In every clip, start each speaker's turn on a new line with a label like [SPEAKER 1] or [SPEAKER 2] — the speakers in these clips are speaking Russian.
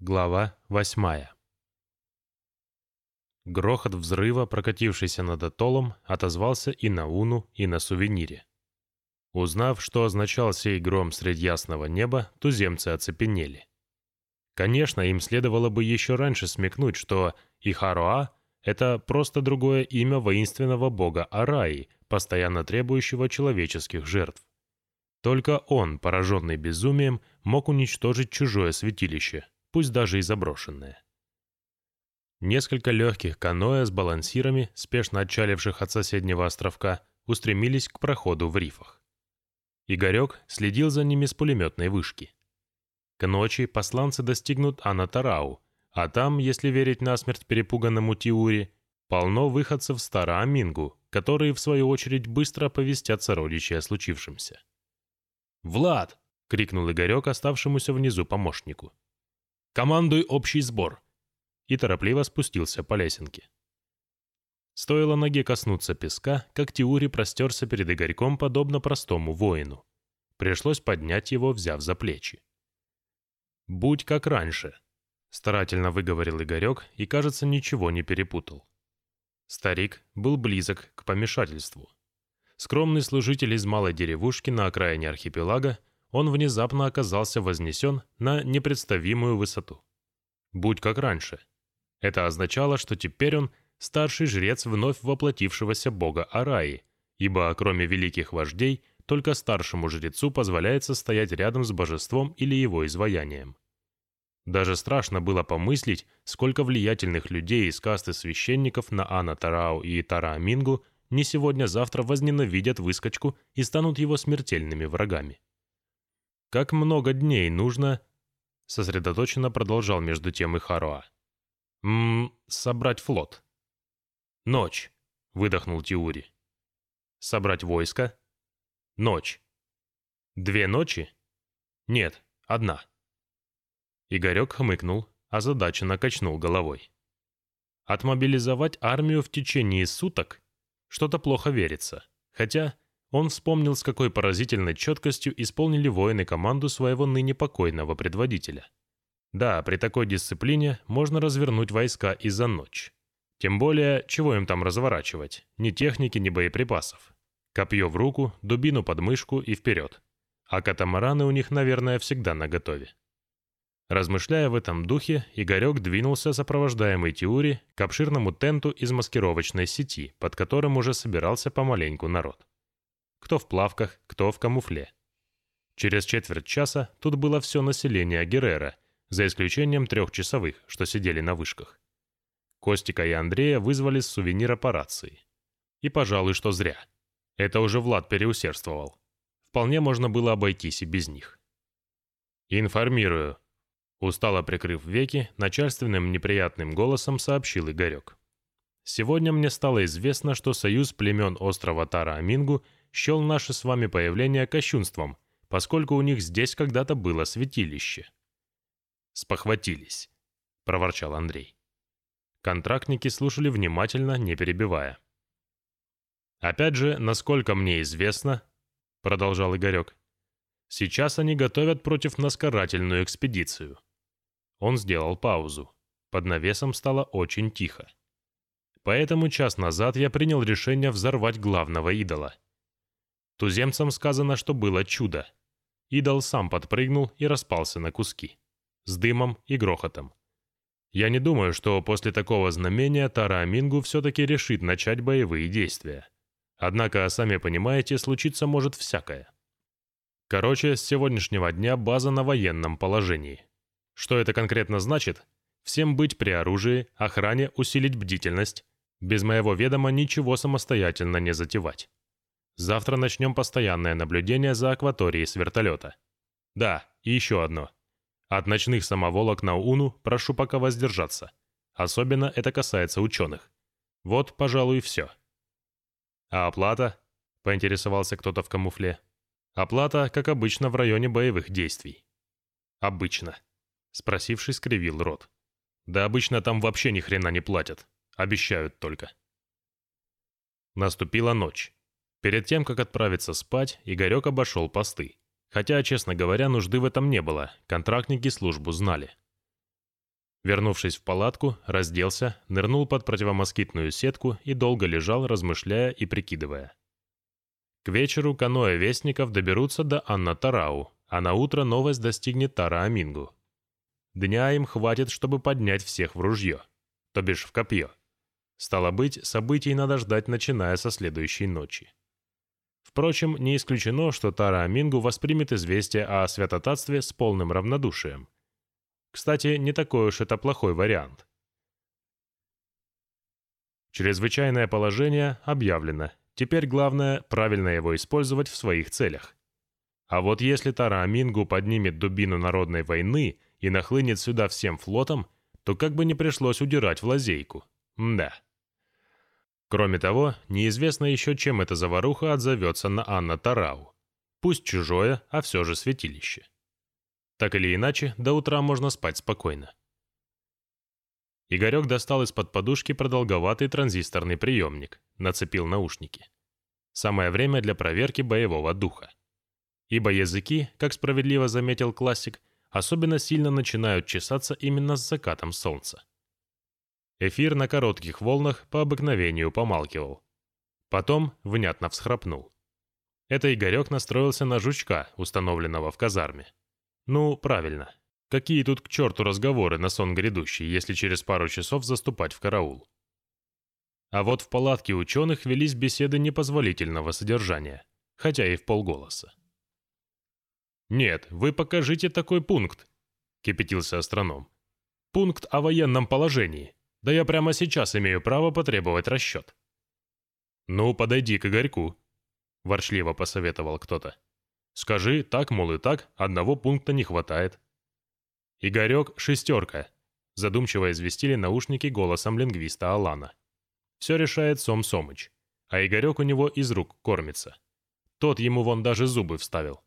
[SPEAKER 1] Глава восьмая Грохот взрыва, прокатившийся над атоллом, отозвался и на Уну, и на сувенире. Узнав, что означал сей гром средь ясного неба, туземцы оцепенели. Конечно, им следовало бы еще раньше смекнуть, что Ихаруа — это просто другое имя воинственного бога Араи, постоянно требующего человеческих жертв. Только он, пораженный безумием, мог уничтожить чужое святилище, пусть даже и заброшенное. Несколько легких каноэ с балансирами, спешно отчаливших от соседнего островка, устремились к проходу в рифах. Игорек следил за ними с пулеметной вышки. К ночи посланцы достигнут Анатарау, а там, если верить насмерть перепуганному Тиури, полно выходцев Староамингу, которые, в свою очередь, быстро оповестят сородичей о случившемся.
[SPEAKER 2] «Влад!»
[SPEAKER 1] — крикнул Игорек оставшемуся внизу помощнику.
[SPEAKER 2] «Командуй общий сбор!»
[SPEAKER 1] И торопливо спустился по лесенке. Стоило ноге коснуться песка, как Тиури простерся перед Игорьком подобно простому воину. Пришлось поднять его, взяв за плечи. «Будь как раньше», — старательно выговорил Игорек и, кажется, ничего не перепутал. Старик был близок к помешательству. Скромный служитель из малой деревушки на окраине архипелага, он внезапно оказался вознесен на непредставимую высоту. Будь как раньше. Это означало, что теперь он старший жрец вновь воплотившегося бога Араи, ибо кроме великих вождей, только старшему жрецу позволяется стоять рядом с божеством или его изваянием. Даже страшно было помыслить, сколько влиятельных людей из касты священников на Ана Тарау и Тараамингу не сегодня-завтра возненавидят выскочку и станут его смертельными врагами. Как много дней нужно, сосредоточенно продолжал между тем и Харуа. Ммм, собрать флот. Ночь, выдохнул Тиури. Собрать войско. Ночь. Две ночи? Нет, одна. Игорек хмыкнул, озадаченно качнул головой. Отмобилизовать армию в течение суток? Что-то плохо верится. Хотя он вспомнил, с какой поразительной четкостью исполнили воины команду своего ныне покойного предводителя. Да, при такой дисциплине можно развернуть войска и за ночь. Тем более, чего им там разворачивать? Ни техники, ни боеприпасов. Копье в руку, дубину под мышку и вперед. А катамараны у них, наверное, всегда наготове. Размышляя в этом духе, Игорек двинулся, сопровождаемый Тиури, к обширному тенту из маскировочной сети, под которым уже собирался помаленьку народ. Кто в плавках, кто в камуфле. Через четверть часа тут было все население Геррера, за исключением трех часовых, что сидели на вышках. Костика и Андрея вызвали с сувенира по рации. И, пожалуй, что зря. Это уже Влад переусердствовал. Вполне можно было обойтись и без них. «Информирую», Устало прикрыв веки, начальственным неприятным голосом сообщил Игорек. «Сегодня мне стало известно, что союз племен острова Тара-Амингу счел наше с вами появление кощунством, поскольку у них здесь когда-то было святилище». «Спохватились», — проворчал Андрей. Контрактники слушали внимательно, не перебивая. «Опять же, насколько мне известно», — продолжал Игорек, «сейчас они готовят против нас карательную экспедицию». Он сделал паузу. Под навесом стало очень тихо. Поэтому час назад я принял решение взорвать главного идола. Туземцам сказано, что было чудо. Идол сам подпрыгнул и распался на куски. С дымом и грохотом. Я не думаю, что после такого знамения Тара Амингу все-таки решит начать боевые действия. Однако, сами понимаете, случиться может всякое. Короче, с сегодняшнего дня база на военном положении. Что это конкретно значит? Всем быть при оружии, охране усилить бдительность. Без моего ведома ничего самостоятельно не затевать. Завтра начнем постоянное наблюдение за акваторией с вертолета. Да, и еще одно. От ночных самоволок на Уну прошу пока воздержаться. Особенно это касается ученых. Вот, пожалуй, все. А оплата? Поинтересовался кто-то в камуфле. Оплата, как обычно, в районе боевых действий. Обычно. Спросивший скривил рот. Да обычно там вообще ни хрена не платят. Обещают только. Наступила ночь. Перед тем, как отправиться спать, Игорек обошел посты. Хотя, честно говоря, нужды в этом не было, контрактники службу знали. Вернувшись в палатку, разделся, нырнул под противомоскитную сетку и долго лежал, размышляя и прикидывая. К вечеру каноэ Вестников доберутся до Анна Тарау, а на утро новость достигнет Тара Амингу. Дня им хватит, чтобы поднять всех в ружье, то бишь в копье. Стало быть, событий надо ждать, начиная со следующей ночи. Впрочем, не исключено, что Тара Амингу воспримет известие о святотатстве с полным равнодушием. Кстати, не такой уж это плохой вариант. Чрезвычайное положение объявлено. Теперь главное – правильно его использовать в своих целях. А вот если Тара Амингу поднимет дубину народной войны и нахлынет сюда всем флотом, то как бы не пришлось удирать в лазейку. Да. Кроме того, неизвестно еще, чем эта заваруха отзовется на Анна Тарау. Пусть чужое, а все же святилище. Так или иначе, до утра можно спать спокойно. Игорек достал из-под подушки продолговатый транзисторный приемник, нацепил наушники. Самое время для проверки боевого духа. Ибо языки, как справедливо заметил классик, особенно сильно начинают чесаться именно с закатом солнца. Эфир на коротких волнах по обыкновению помалкивал. Потом внятно всхрапнул. Это Игорек настроился на жучка, установленного в казарме. Ну, правильно. Какие тут к черту разговоры на сон грядущий, если через пару часов заступать в караул? А вот в палатке ученых велись беседы непозволительного содержания, хотя и в полголоса. «Нет, вы покажите такой пункт», — кипятился астроном. «Пункт о военном положении. Да я прямо сейчас имею право потребовать расчет». «Ну, подойди к Игорьку», — ворчливо посоветовал кто-то. «Скажи, так, мол, и так, одного пункта не хватает». «Игорек — шестерка», — задумчиво известили наушники голосом лингвиста Алана. «Все решает Сом Сомыч, а Игорек у него из рук кормится. Тот ему вон даже зубы вставил».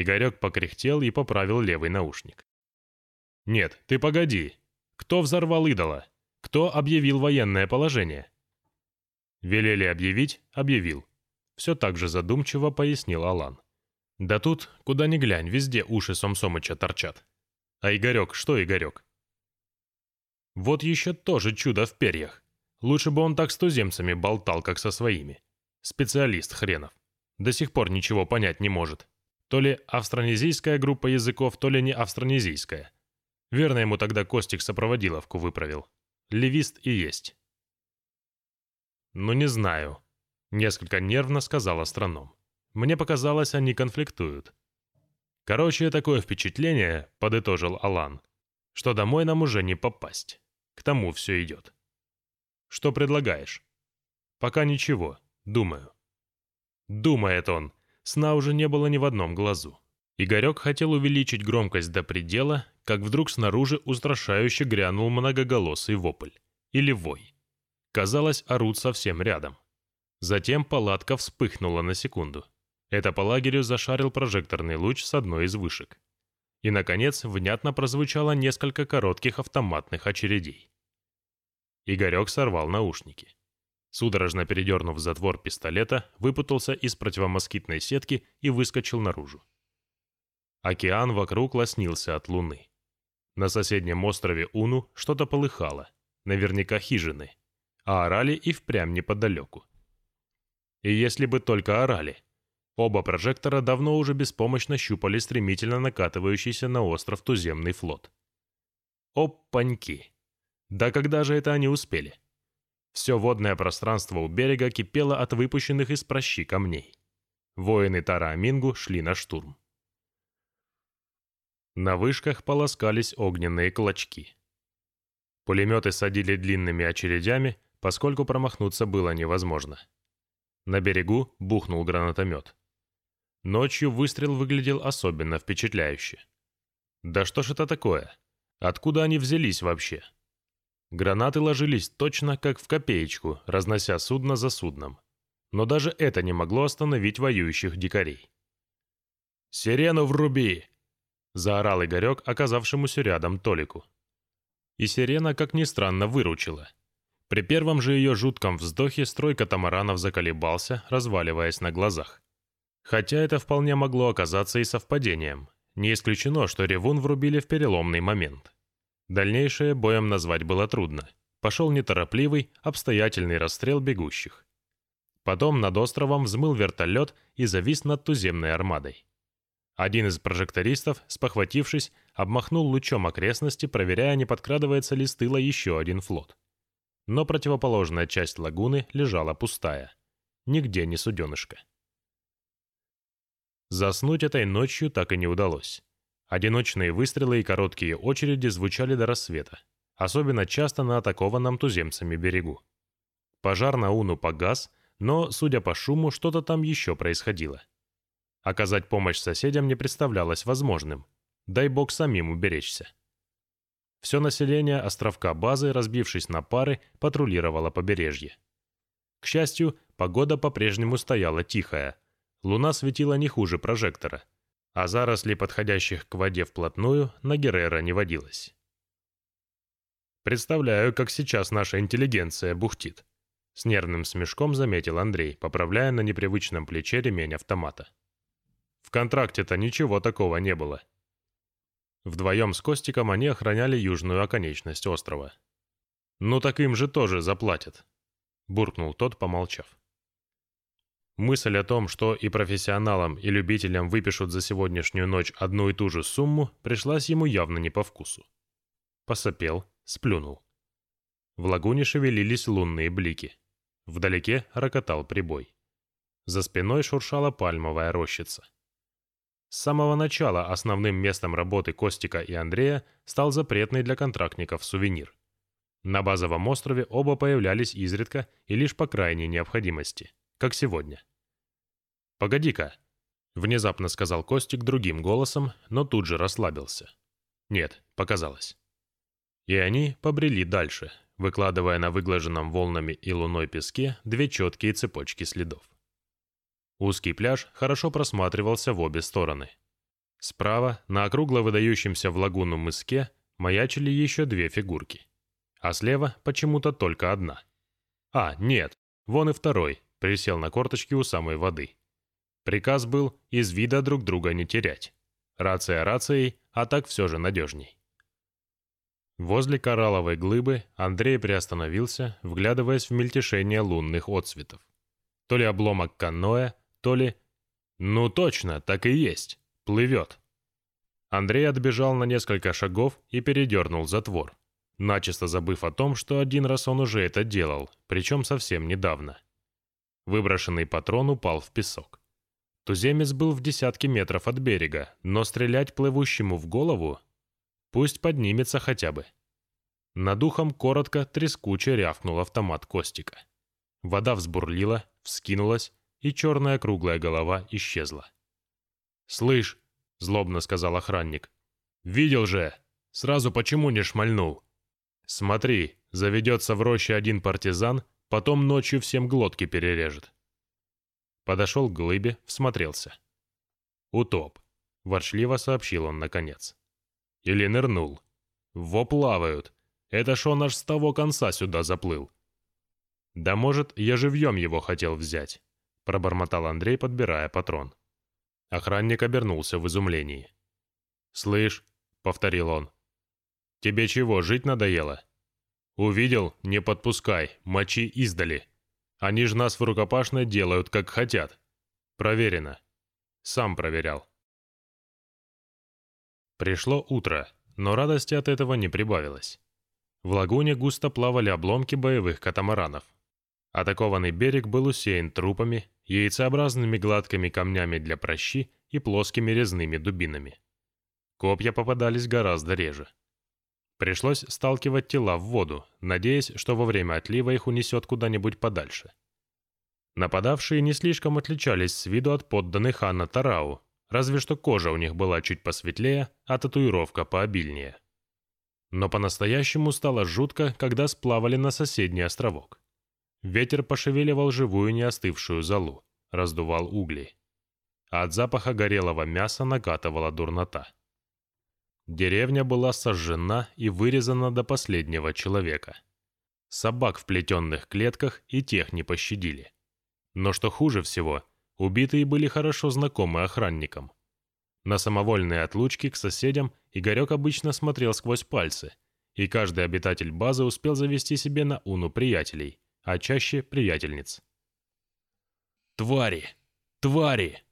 [SPEAKER 1] Игорек покряхтел и поправил левый наушник. «Нет, ты погоди. Кто взорвал идола? Кто объявил военное положение?» «Велели объявить, объявил», — все так же задумчиво пояснил Алан. «Да тут, куда ни глянь, везде уши Сомсомыча торчат. А Игорек, что Игорек?» «Вот еще тоже чудо в перьях. Лучше бы он так с туземцами болтал, как со своими. Специалист хренов. До сих пор ничего понять не может. То ли австронезийская группа языков, то ли не австронезийская. Верно ему тогда Костик сопроводиловку выправил. Левист и есть. «Ну, не знаю», — несколько нервно сказал астроном. «Мне показалось, они конфликтуют». «Короче, такое впечатление», — подытожил Алан, «что домой нам уже не попасть. К тому все идет». «Что предлагаешь?» «Пока ничего. Думаю». «Думает он», Сна уже не было ни в одном глазу. Игорек хотел увеличить громкость до предела, как вдруг снаружи устрашающе грянул многоголосый вопль. Или вой. Казалось, орут совсем рядом. Затем палатка вспыхнула на секунду. Это по лагерю зашарил прожекторный луч с одной из вышек. И, наконец, внятно прозвучало несколько коротких автоматных очередей. Игорек сорвал наушники. Судорожно передернув затвор пистолета, выпутался из противомоскитной сетки и выскочил наружу. Океан вокруг лоснился от луны. На соседнем острове Уну что-то полыхало, наверняка хижины, а орали и впрямь неподалеку. И если бы только орали. Оба прожектора давно уже беспомощно щупали стремительно накатывающийся на остров туземный флот. Опаньки! Да когда же это они успели? Все водное пространство у берега кипело от выпущенных из прощи камней. Воины Тара-Амингу шли на штурм. На вышках полоскались огненные клочки. Пулеметы садили длинными очередями, поскольку промахнуться было невозможно. На берегу бухнул гранатомет. Ночью выстрел выглядел особенно впечатляюще. Да что ж это такое? Откуда они взялись вообще? Гранаты ложились точно как в копеечку, разнося судно за судном. Но даже это не могло остановить воюющих дикарей. «Сирену вруби!» — заорал Игорек, оказавшемуся рядом Толику. И сирена, как ни странно, выручила. При первом же ее жутком вздохе строй катамаранов заколебался, разваливаясь на глазах. Хотя это вполне могло оказаться и совпадением. Не исключено, что ревун врубили в переломный момент. Дальнейшее боем назвать было трудно. Пошел неторопливый, обстоятельный расстрел бегущих. Потом над островом взмыл вертолет и завис над туземной армадой. Один из прожектористов, спохватившись, обмахнул лучом окрестности, проверяя, не подкрадывается ли с тыла еще один флот. Но противоположная часть лагуны лежала пустая. Нигде не суденышко. Заснуть этой ночью так и не удалось. Одиночные выстрелы и короткие очереди звучали до рассвета, особенно часто на атакованном туземцами берегу. Пожар на Уну погас, но, судя по шуму, что-то там еще происходило. Оказать помощь соседям не представлялось возможным. Дай бог самим уберечься. Все население островка базы, разбившись на пары, патрулировало побережье. К счастью, погода по-прежнему стояла тихая. Луна светила не хуже прожектора, а заросли, подходящих к воде вплотную, на Геррера не водилось. «Представляю, как сейчас наша интеллигенция бухтит», — с нервным смешком заметил Андрей, поправляя на непривычном плече ремень автомата. В контракте-то ничего такого не было. Вдвоем с Костиком они охраняли южную оконечность острова. «Ну так им же тоже заплатят», — буркнул тот, помолчав. Мысль о том, что и профессионалам, и любителям выпишут за сегодняшнюю ночь одну и ту же сумму, пришлась ему явно не по вкусу. Посопел, сплюнул. В лагуне шевелились лунные блики. Вдалеке рокотал прибой. За спиной шуршала пальмовая рощица. С самого начала основным местом работы Костика и Андрея стал запретный для контрактников сувенир. На базовом острове оба появлялись изредка и лишь по крайней необходимости, как сегодня. «Погоди-ка», — внезапно сказал Костик другим голосом, но тут же расслабился. Нет, показалось. И они побрели дальше, выкладывая на выглаженном волнами и луной песке две четкие цепочки следов. Узкий пляж хорошо просматривался в обе стороны. Справа, на округло выдающемся в лагуну мыске, маячили еще две фигурки. А слева почему-то только одна. А, нет, вон и второй, присел на корточки у самой воды. Приказ был из вида друг друга не терять. Рация рацией, а так все же надежней. Возле коралловой глыбы Андрей приостановился, вглядываясь в мельтешение лунных отсветов. То ли обломок каноэ, то ли... Ну точно, так и есть. Плывет. Андрей отбежал на несколько шагов и передернул затвор, начисто забыв о том, что один раз он уже это делал, причем совсем недавно. Выброшенный патрон упал в песок. Туземец был в десятке метров от берега, но стрелять плывущему в голову... Пусть поднимется хотя бы. Над ухом коротко, трескуче рявкнул автомат Костика. Вода взбурлила, вскинулась, и черная круглая голова исчезла. «Слышь», — злобно сказал охранник, — «видел же! Сразу почему не шмальнул? Смотри, заведется в роще один партизан, потом ночью всем глотки перережет». Подошел к глыбе, всмотрелся. «Утоп», — ворчливо сообщил он наконец. Или нырнул. «Во плавают. Это ж он аж с того конца сюда заплыл». «Да может, я живьем его хотел взять пробормотал Андрей, подбирая патрон. Охранник обернулся в изумлении. «Слышь», — повторил он, — «тебе чего, жить надоело?» «Увидел? Не подпускай, мочи издали. Они ж нас в рукопашной делают, как хотят. Проверено. Сам проверял». Пришло утро, но радости от этого не прибавилось. В лагуне густо плавали обломки боевых катамаранов. Атакованный берег был усеян трупами, яйцеобразными гладкими камнями для прощи и плоскими резными дубинами. Копья попадались гораздо реже. Пришлось сталкивать тела в воду, надеясь, что во время отлива их унесет куда-нибудь подальше. Нападавшие не слишком отличались с виду от подданных хана Тарау, разве что кожа у них была чуть посветлее, а татуировка пообильнее. Но по-настоящему стало жутко, когда сплавали на соседний островок. Ветер пошевеливал живую неостывшую золу, раздувал угли. А от запаха горелого мяса накатывала дурнота. Деревня была сожжена и вырезана до последнего человека. Собак в плетенных клетках и тех не пощадили. Но что хуже всего, убитые были хорошо знакомы охранникам. На самовольные отлучки к соседям Игорек обычно смотрел сквозь пальцы, и каждый обитатель базы успел завести себе на Уну приятелей, а чаще приятельниц.
[SPEAKER 2] «Твари! Твари!»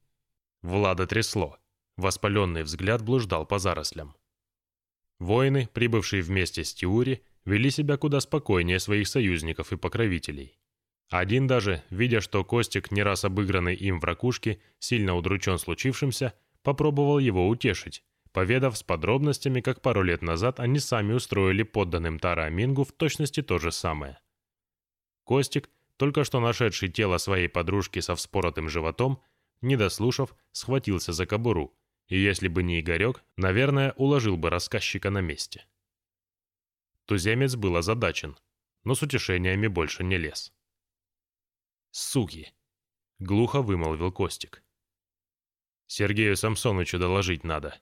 [SPEAKER 1] Влада трясло. Воспаленный взгляд блуждал по зарослям. Воины, прибывшие вместе с Тиури, вели себя куда спокойнее своих союзников и покровителей. Один даже, видя, что Костик, не раз обыгранный им в ракушке, сильно удручен случившимся, попробовал его утешить, поведав с подробностями, как пару лет назад они сами устроили подданным Тара Амингу в точности то же самое. Костик, только что нашедший тело своей подружки со вспоротым животом, не дослушав, схватился за кобуру, и если бы не Игорек, наверное, уложил бы рассказчика на месте. Туземец был озадачен, но с утешениями больше не лез.
[SPEAKER 2] «Суки!»
[SPEAKER 1] — глухо вымолвил Костик. «Сергею Самсоновичу доложить надо».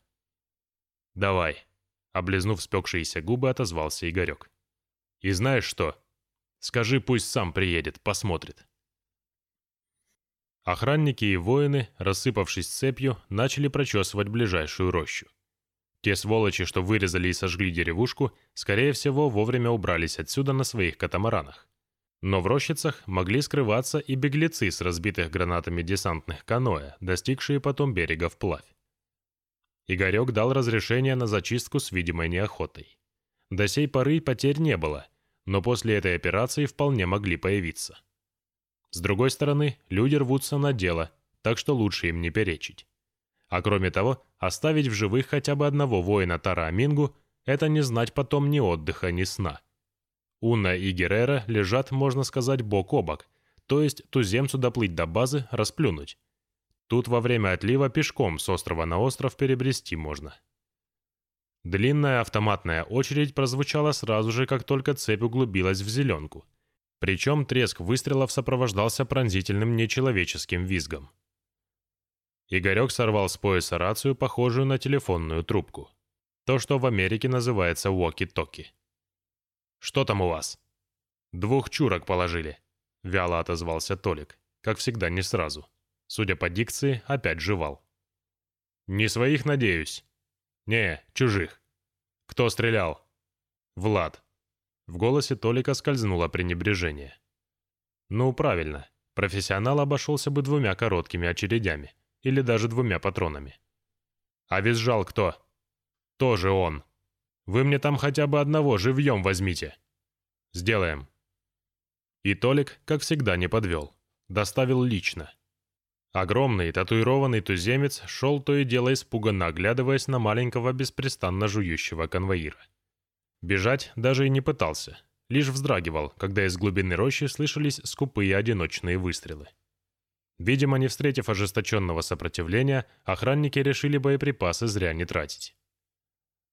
[SPEAKER 1] «Давай», — облизнув спекшиеся губы, отозвался Игорек. «И знаешь что? Скажи, пусть сам приедет, посмотрит». Охранники и воины, рассыпавшись цепью, начали прочесывать ближайшую рощу. Те сволочи, что вырезали и сожгли деревушку, скорее всего, вовремя убрались отсюда на своих катамаранах. Но в рощицах могли скрываться и беглецы с разбитых гранатами десантных каноэ, достигшие потом берега вплавь. Игорек дал разрешение на зачистку с видимой неохотой. До сей поры потерь не было, но после этой операции вполне могли появиться. С другой стороны, люди рвутся на дело, так что лучше им не перечить. А кроме того, оставить в живых хотя бы одного воина Тара Амингу – это не знать потом ни отдыха, ни сна. Уна и Геррера лежат, можно сказать, бок о бок, то есть туземцу доплыть до базы, расплюнуть. Тут во время отлива пешком с острова на остров перебрести можно. Длинная автоматная очередь прозвучала сразу же, как только цепь углубилась в зеленку. Причем треск выстрелов сопровождался пронзительным нечеловеческим визгом. Игорек сорвал с пояса рацию, похожую на телефонную трубку. То, что в Америке называется walkie-talkie. «Что там у вас?» «Двух чурок положили», — вяло отозвался Толик, как всегда не сразу. Судя по дикции, опять жевал. «Не своих, надеюсь?» «Не, чужих». «Кто стрелял?» «Влад». В голосе Толика скользнуло пренебрежение. «Ну, правильно. Профессионал обошелся бы двумя короткими очередями или даже двумя патронами. А визжал кто? Тоже он. Вы мне там хотя бы одного живьем возьмите. Сделаем. И Толик, как всегда, не подвел. Доставил лично. Огромный татуированный туземец шел то и дело испуганно оглядываясь на маленького беспрестанно жующего конвоира. Бежать даже и не пытался, лишь вздрагивал, когда из глубины рощи слышались скупые одиночные выстрелы. Видимо, не встретив ожесточенного сопротивления, охранники решили боеприпасы зря не тратить.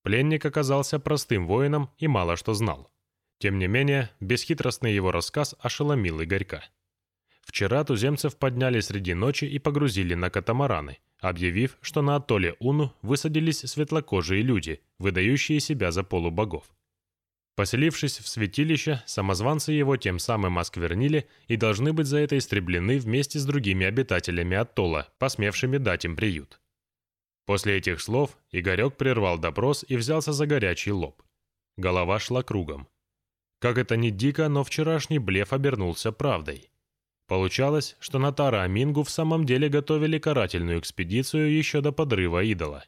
[SPEAKER 1] Пленник оказался простым воином и мало что знал. Тем не менее, бесхитростный его рассказ ошеломил Игорька. Вчера туземцев подняли среди ночи и погрузили на катамараны, объявив, что на атолле Уну высадились светлокожие люди, выдающие себя за полубогов. Поселившись в святилище, самозванцы его тем самым осквернили и должны быть за это истреблены вместе с другими обитателями Атолла, посмевшими дать им приют. После этих слов Игорек прервал допрос и взялся за горячий лоб. Голова шла кругом. Как это ни дико, но вчерашний блеф обернулся правдой. Получалось, что на Тара Амингу в самом деле готовили карательную экспедицию еще до подрыва идола.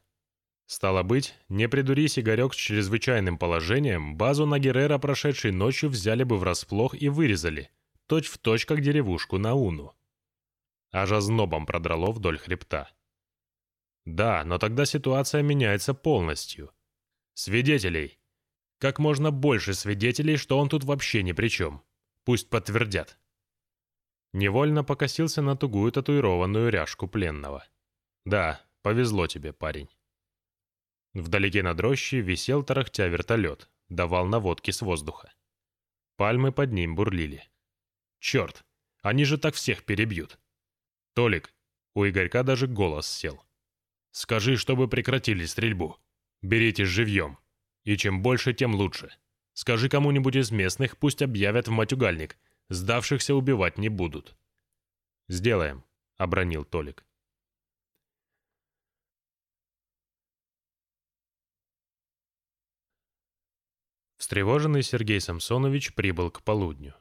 [SPEAKER 1] Стало быть, не придурись Игорек с чрезвычайным положением, базу на Геррера прошедшей ночью взяли бы врасплох и вырезали, точь в точь, как деревушку на Уну. Аж ознобом продрало вдоль хребта. Да, но тогда ситуация меняется полностью. Свидетелей. Как можно больше свидетелей, что он тут вообще ни при чем. Пусть подтвердят. Невольно покосился на тугую татуированную ряжку пленного. Да, повезло тебе, парень. Вдалеке над рощей висел тарахтя вертолет, давал наводки с воздуха. Пальмы под ним бурлили. «Черт! Они же так всех перебьют!» «Толик!» У Игорька даже голос сел. «Скажи, чтобы прекратили стрельбу. Берите живьем. И чем больше, тем лучше. Скажи кому-нибудь из местных, пусть объявят в матюгальник. Сдавшихся убивать не будут». «Сделаем», — обронил Толик. Встревоженный Сергей Самсонович прибыл к полудню.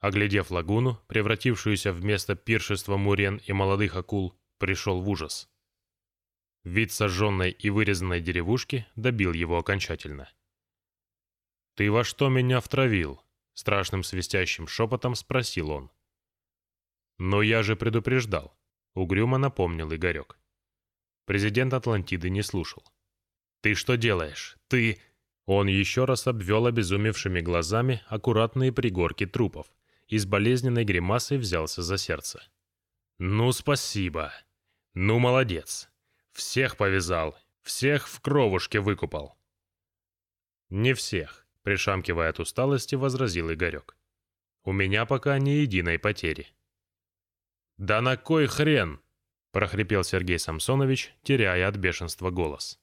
[SPEAKER 1] Оглядев лагуну, превратившуюся в место пиршества мурен и молодых акул, пришел в ужас. Вид сожженной и вырезанной деревушки добил его окончательно. «Ты во что меня втравил?» — страшным свистящим шепотом спросил он. «Но я же предупреждал», — угрюмо напомнил Игорек. Президент Атлантиды не слушал. «Ты что делаешь? Ты...» Он еще раз обвел обезумевшими глазами аккуратные пригорки трупов и с болезненной гримасой взялся за сердце. «Ну, спасибо. Ну, молодец. Всех повязал, всех в кровушке выкупал». «Не всех», — пришамкивая от усталости, возразил Игорек. «У меня пока ни единой потери». «Да на кой хрен?» — прохрипел Сергей Самсонович, теряя от бешенства голос.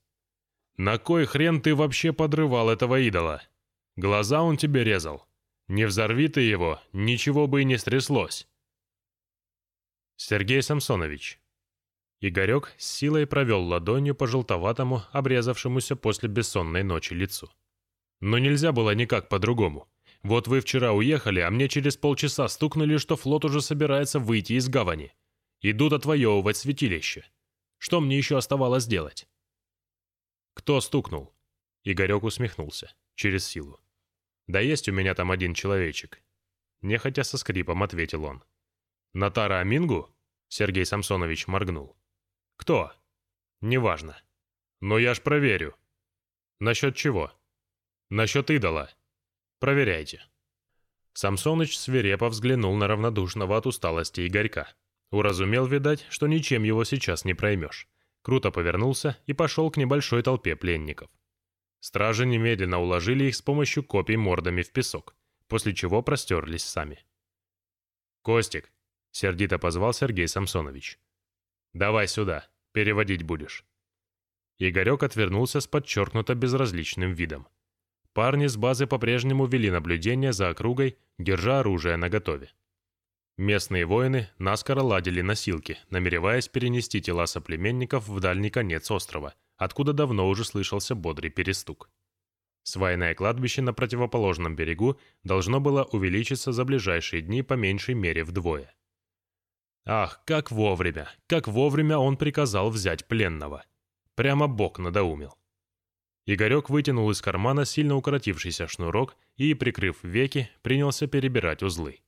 [SPEAKER 1] «На кой хрен ты вообще подрывал этого идола? Глаза он тебе резал. Не взорви ты его, ничего бы и не стряслось». «Сергей Самсонович». Игорек с силой провел ладонью по желтоватому, обрезавшемуся после бессонной ночи лицу. «Но нельзя было никак по-другому. Вот вы вчера уехали, а мне через полчаса стукнули, что флот уже собирается выйти из гавани. Идут отвоевывать святилище. Что мне еще оставалось делать?» «Кто стукнул?» Игорек усмехнулся, через силу. «Да есть у меня там один человечек». Нехотя со скрипом ответил он. «Натара Амингу?» Сергей Самсонович моргнул. «Кто?» «Неважно. Но я ж проверю». «Насчет чего?» «Насчет идола. Проверяйте». Самсоныч свирепо взглянул на равнодушного от усталости Игорька. Уразумел, видать, что ничем его сейчас не проймешь круто повернулся и пошел к небольшой толпе пленников. Стражи немедленно уложили их с помощью копий мордами в песок, после чего простерлись сами. «Костик!» — сердито позвал Сергей Самсонович. «Давай сюда, переводить будешь». Игорек отвернулся с подчеркнуто безразличным видом. Парни с базы по-прежнему вели наблюдение за округой, держа оружие наготове. Местные воины наскоро ладили носилки, намереваясь перенести тела соплеменников в дальний конец острова, откуда давно уже слышался бодрый перестук. Свайное кладбище на противоположном берегу должно было увеличиться за ближайшие дни по меньшей мере вдвое. Ах, как вовремя, как вовремя он приказал взять пленного. Прямо бок надоумил. Игорек вытянул из кармана сильно укоротившийся шнурок и, прикрыв веки, принялся перебирать узлы.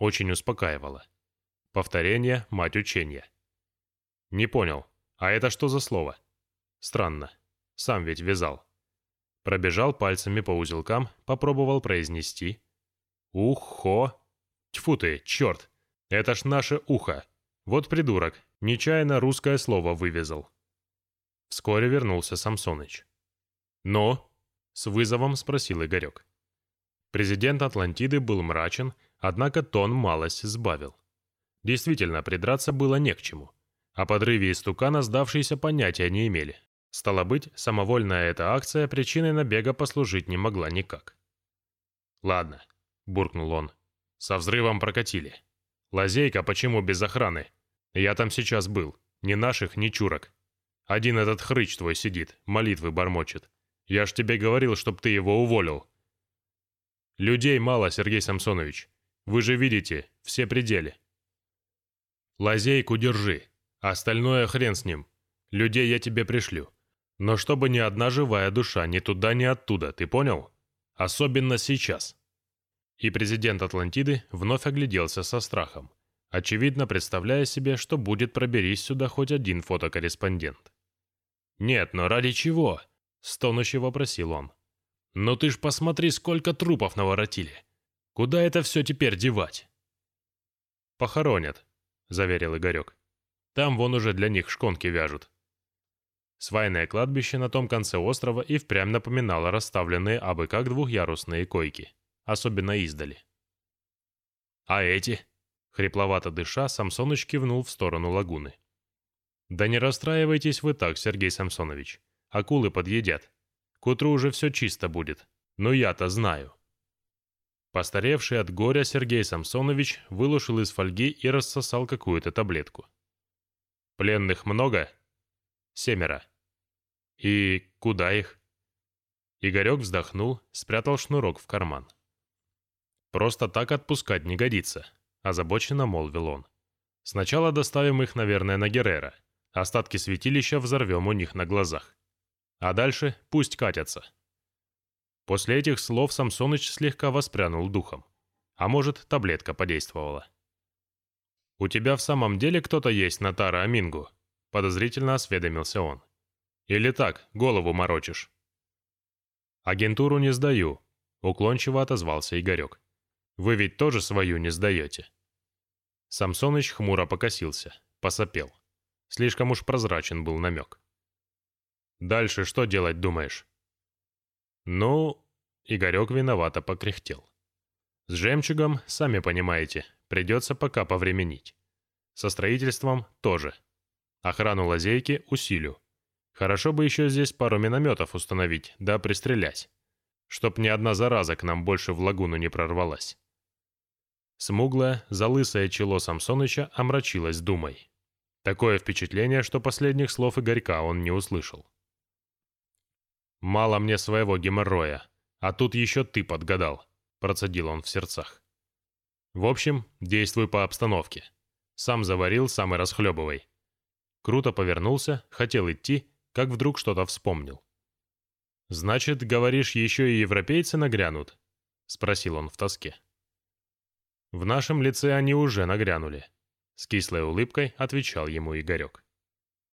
[SPEAKER 1] Очень успокаивало. Повторение – мать учения. Не понял. А это что за слово? Странно. Сам ведь вязал. Пробежал пальцами по узелкам, попробовал произнести. Ухо. Тьфу ты, черт. Это ж наше ухо. Вот придурок. Нечаянно русское слово вывязал. Вскоре вернулся Самсоныч. «Но?» — с вызовом спросил Игорек. Президент Атлантиды был мрачен, однако тон малость сбавил. Действительно, придраться было не к чему. О подрыве истукана сдавшиеся понятия не имели. Стало быть, самовольная эта акция причиной набега послужить не могла никак. «Ладно», — буркнул он, — «со взрывом прокатили. Лазейка почему без охраны? Я там сейчас был, ни наших, ни чурок. Один этот хрыч твой сидит, молитвы бормочет. Я ж тебе говорил, чтоб ты его уволил». «Людей мало, Сергей Самсонович. Вы же видите, все пределы. Лазейку держи, а остальное хрен с ним. Людей я тебе пришлю. Но чтобы ни одна живая душа ни туда, ни оттуда, ты понял? Особенно сейчас. И президент Атлантиды вновь огляделся со страхом, очевидно представляя себе, что будет проберись сюда хоть один фотокорреспондент. «Нет, но ради чего?» — стонуще вопросил он. «Ну ты ж посмотри, сколько трупов наворотили. Куда это все теперь девать?» «Похоронят», — заверил Игорек. «Там вон уже для них шконки вяжут». Свайное кладбище на том конце острова и впрямь напоминало расставленные абы как двухъярусные койки, особенно издали. «А эти?» — хрипловато дыша, Самсоныч кивнул в сторону лагуны. «Да не расстраивайтесь вы так, Сергей Самсонович. Акулы подъедят. К утру уже все чисто будет. Но я-то знаю». Постаревший от горя Сергей Самсонович вылушил из фольги и рассосал какую-то таблетку. «Пленных много?» «Семеро». «И куда их?» Игорек вздохнул, спрятал шнурок в карман. «Просто так отпускать не годится», — озабоченно молвил он. «Сначала доставим их, наверное, на Геррера. Остатки святилища взорвем у них на глазах. А дальше пусть катятся». После этих слов Самсоныч слегка воспрянул духом. А может, таблетка подействовала. «У тебя в самом деле кто-то есть на Тара Амингу?» — подозрительно осведомился он. «Или так, голову морочишь?» «Агентуру не сдаю», — уклончиво отозвался Игорек. «Вы ведь тоже свою не сдаете?» Самсоныч хмуро покосился, посопел. Слишком уж прозрачен был намек. «Дальше что делать думаешь?» «Ну...» — Игорек виновато покряхтел. «С жемчугом, сами понимаете, придется пока повременить. Со строительством тоже. Охрану лазейки усилю. Хорошо бы еще здесь пару минометов установить, да пристрелять. Чтоб ни одна зараза к нам больше в лагуну не прорвалась». Смуглое, залысое чело Самсоныча омрачилось думой. Такое впечатление, что последних слов Игорька он не услышал. «Мало мне своего геморроя, а тут еще ты подгадал», — процедил он в сердцах. «В общем, действуй по обстановке. Сам заварил, сам и расхлебывай». Круто повернулся, хотел идти, как вдруг что-то вспомнил. «Значит, говоришь, еще и европейцы нагрянут?» — спросил он в тоске. «В нашем лице они уже нагрянули», — с кислой улыбкой отвечал ему Игорек.